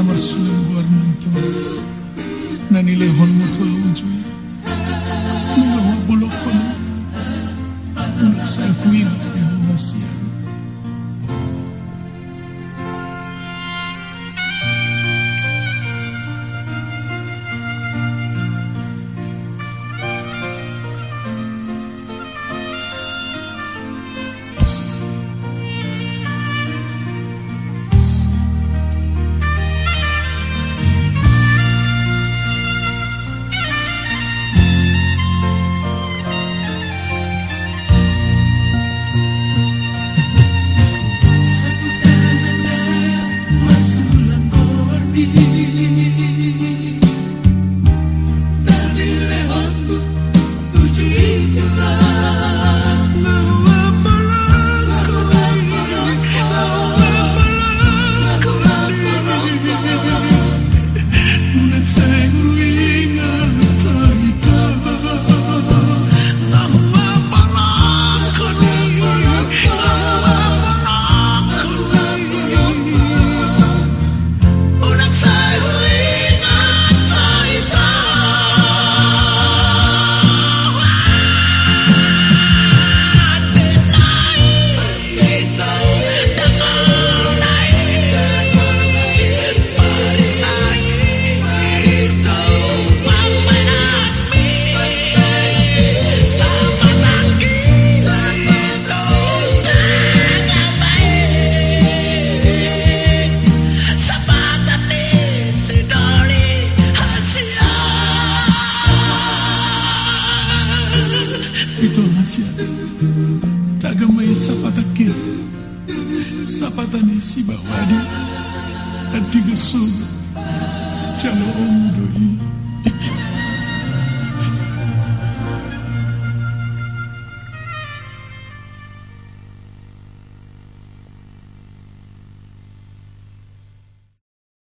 Sapu tangan na marsulang buar mo nilehon mo tulong Diyo. Nung bulok ko sapatane sibawadi atigesud calo omdoi